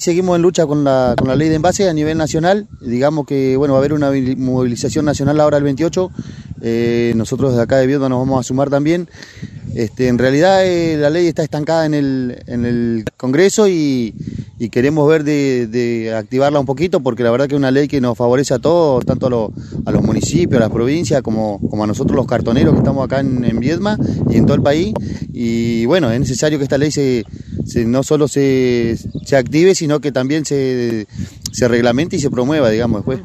Seguimos en lucha con la, ley de envase a nivel nacional. Digamos que bueno, va a haber una movilización nacional ahora el 28. Eh, nosotros desde acá de Viedma nos vamos a sumar también. Este, en realidad eh, la ley está estancada en el, Congreso y, queremos ver de, activarla un poquito porque la verdad que es una ley que nos favorece a todos, tanto a, los municipios, a las provincias, como, como, a nosotros los cartoneros que estamos acá en, en Viedma y en todo el país. Y bueno, es necesario que esta ley se no solo se, se, active, sino que también se, se reglamente y se promueva, digamos, después.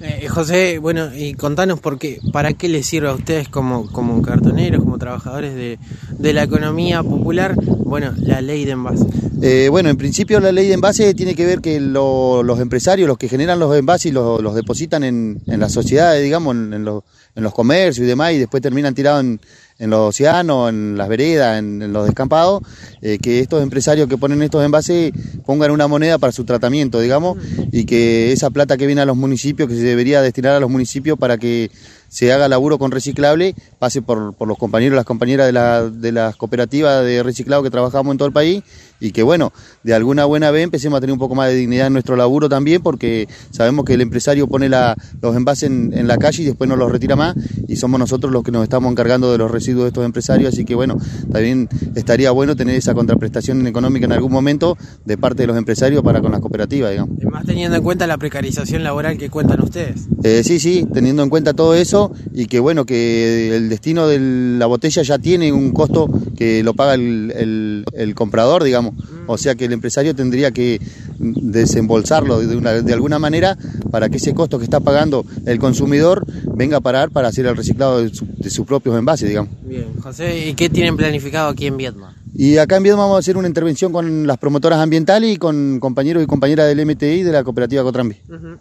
Eh, José, bueno, y contanos por qué, para qué les sirve a ustedes como, como cartoneros, como trabajadores de, de la economía popular, bueno, la ley de envase. Eh, bueno, en principio la ley de envase tiene que ver que los empresarios, los que generan los envases, los, los depositan en, en las sociedades, digamos, en, en, los, en los comercios y demás, y después terminan tirados en, los océanos, en las veredas, en, los descampados, eh, que estos empresarios que ponen estos envases pongan una moneda para su tratamiento, digamos, y que esa plata que viene a los municipios, que se debería destinar a los municipios para que se haga laburo con reciclable, pase por, los compañeros y las compañeras de, la, de las cooperativas de reciclado que trabajamos en todo el país y que bueno, de alguna buena vez empecemos a tener un poco más de dignidad en nuestro laburo también porque sabemos que el empresario pone los envases en, en, la calle y después no los retira más y somos nosotros los que nos estamos encargando de los residuos de estos empresarios, así que bueno, también estaría bueno tener esa contraprestación económica en algún momento de parte de los empresarios para con las cooperativas, digamos. Y más teniendo en cuenta la precarización laboral que cuentan ustedes. Eh, sí, sí, teniendo en cuenta todo eso y que bueno, que el destino de la botella ya tiene un costo que lo paga el, el, comprador, digamos. O sea que el empresario tendría que desembolsarlo de, una, de alguna manera para que ese costo que está pagando el consumidor venga a parar para hacer el reciclado de, sus propios envases, digamos. Bien, José, ¿y qué tienen planificado aquí en Vietnam? Y acá en Viedma vamos a hacer una intervención con las promotoras ambientales y con compañeros y compañeras del MTI de la cooperativa Cotrambi.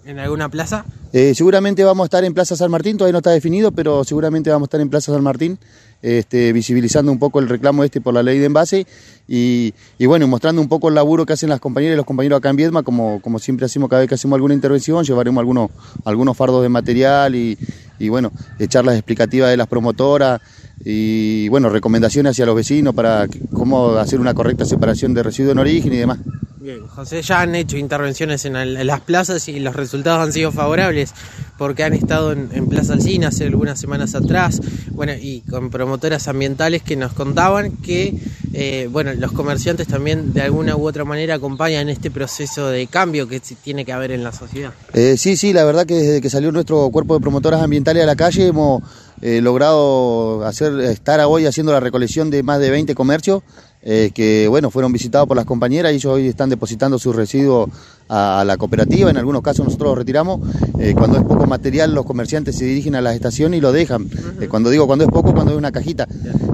¿En alguna plaza? Eh, seguramente vamos a estar en Plaza San Martín, todavía no está definido, pero seguramente vamos a estar en Plaza San Martín, este, visibilizando un poco el reclamo este por la ley de envase y, y, bueno, mostrando un poco el laburo que hacen las compañeras y los compañeros acá en Viedma, como, como siempre hacemos cada vez que hacemos alguna intervención, llevaremos algunos, algunos fardos de material y, y bueno, charlas explicativas de las promotoras y bueno, recomendaciones hacia los vecinos para cómo hacer una correcta separación de residuos en origen y demás. Bien, José, ya han hecho intervenciones en, las plazas y los resultados han sido favorables porque han estado en, Plaza Alcina hace algunas semanas atrás, bueno, y con promotoras ambientales que nos contaban que, eh, bueno, los comerciantes también de alguna u otra manera acompañan este proceso de cambio que tiene que haber en la sociedad. Eh, sí, sí, la verdad que desde que salió nuestro cuerpo de promotoras ambientales a la calle hemos eh, logrado hacer, estar hoy haciendo la recolección de más de 20 comercios eh, que bueno, fueron visitados por las compañeras y ellos hoy están depositando sus residuos a, la cooperativa, en algunos casos nosotros los retiramos, eh, cuando es poco material los comerciantes se dirigen a las estaciones y lo dejan, eh, cuando digo cuando es poco, cuando es una cajita,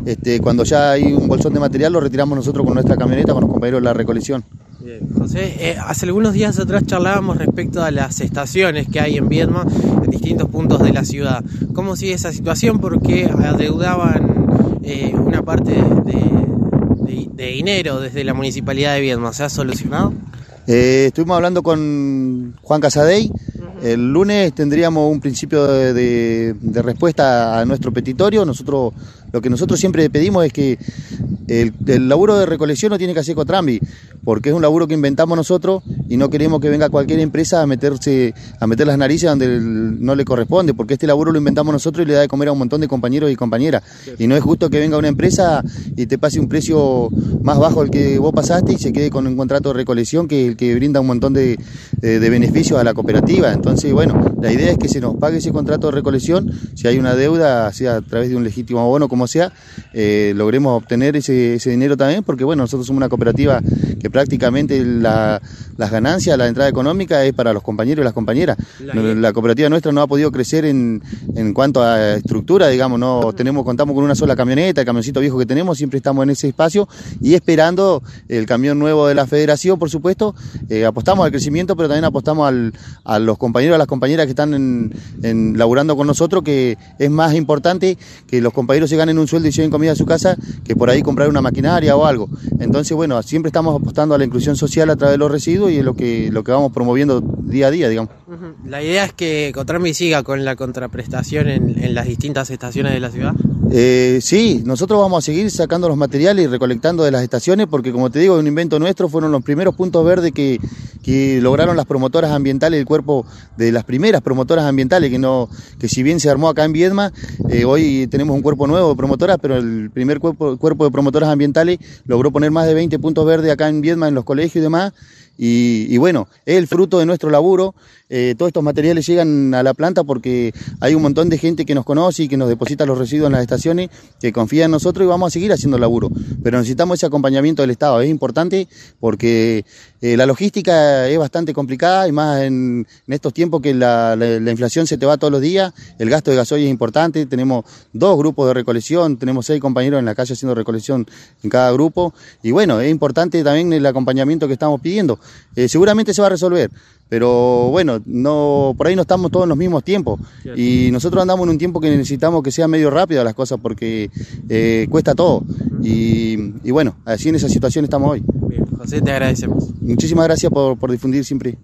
este, cuando ya hay un bolsón de material lo retiramos nosotros con nuestra camioneta, con los compañeros de la recolección. José, hace algunos días atrás charlábamos respecto a las estaciones que hay en Viedma en distintos puntos de la ciudad. ¿Cómo sigue esa situación? Porque adeudaban una parte de de dinero desde la municipalidad de Viedma. ¿Se ha solucionado? Eh, estuvimos hablando con Juan Casadei. El lunes tendríamos un principio de, respuesta a nuestro petitorio. Nosotros, lo que nosotros siempre pedimos es que el, el laburo de recolección no tiene que hacer Cotrambi, porque es un laburo que inventamos nosotros y no queremos que venga cualquier empresa a meterse a meter las narices donde no le corresponde, porque este laburo lo inventamos nosotros y le da de comer a un montón de compañeros y compañeras. Y no es justo que venga una empresa y te pase un precio más bajo al que vos pasaste y se quede con un contrato de recolección que el que brinda un montón de, de beneficios a la cooperativa. Entonces, bueno, la idea es que se nos pague ese contrato de recolección, si hay una deuda, sea a través de un legítimo abono, como sea, eh, logremos obtener ese, ese dinero también, porque bueno, nosotros somos una cooperativa que prácticamente la, las ganancias, la entrada económica es para los compañeros y las compañeras. La, cooperativa nuestra no ha podido crecer en, en cuanto a estructura, digamos, no tenemos contamos con una sola camioneta, el camioncito viejo que tenemos, siempre estamos en ese espacio y esperando el camión nuevo de la federación, por supuesto. Eh, apostamos al crecimiento, pero también apostamos al, a los compañeros a las compañeras que están en, en, laburando con nosotros, que es más importante que los compañeros se ganen un sueldo y lleven comida a su casa que por ahí comprar una maquinaria o algo. Entonces, bueno, siempre estamos apostando a la inclusión social a través de los residuos y es lo que, lo que vamos promoviendo día a día, digamos. La idea es que Cotrami siga con la contraprestación en las distintas estaciones de la ciudad. Eh, sí, nosotros vamos a seguir sacando los materiales y recolectando de las estaciones porque como te digo, es un invento nuestro, fueron los primeros puntos verdes que, que lograron las promotoras ambientales, el cuerpo de las primeras promotoras ambientales, que no, que si bien se armó acá en Viedma, eh, hoy tenemos un cuerpo nuevo de promotoras, pero el primer cuerpo, cuerpo de promotoras ambientales logró poner más de 20 puntos verdes acá en Viedma, en los colegios y demás, y, bueno, es el fruto de nuestro laburo. Eh, todos estos materiales llegan a la planta porque hay un montón de gente que nos conoce y que nos deposita los residuos en las estaciones, que confía en nosotros y vamos a seguir haciendo laburo. Pero necesitamos ese acompañamiento del Estado. Es importante porque eh, la logística es bastante complicada y más en, estos tiempos que la, la, inflación se te va todos los días, el gasto de gasoil es importante. Tenemos dos grupos de recolección, tenemos seis compañeros en la calle haciendo recolección en cada grupo. Y bueno, es importante también el acompañamiento que estamos pidiendo. Eh, seguramente se va a resolver, pero bueno, no, por ahí no estamos todos en los mismos tiempos y nosotros andamos en un tiempo que necesitamos que sea medio rápido las cosas porque eh, cuesta todo y, bueno, así en esa situación estamos hoy. José, te agradecemos. Muchísimas gracias por, por difundir siempre.